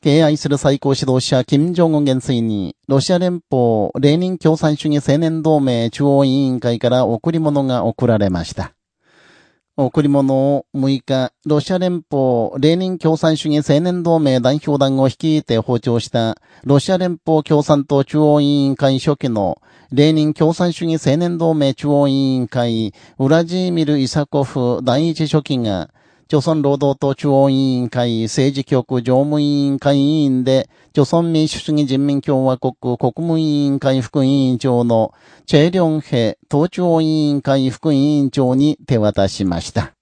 敬愛する最高指導者、金正恩元帥に、ロシア連邦、レーニン共産主義青年同盟中央委員会から贈り物が贈られました。贈り物を6日、ロシア連邦、レーニン共産主義青年同盟代表団を率いて訪朝した、ロシア連邦共産党中央委員会初期の、レーニン共産主義青年同盟中央委員会、ウラジーミル・イサコフ第一書記が、朝鮮労働党中央委員会政治局常務委員会委員で、朝鮮民主主義人民共和国国務委員会副委員長のチェ・リョンヘ党中央委員会副委員長に手渡しました。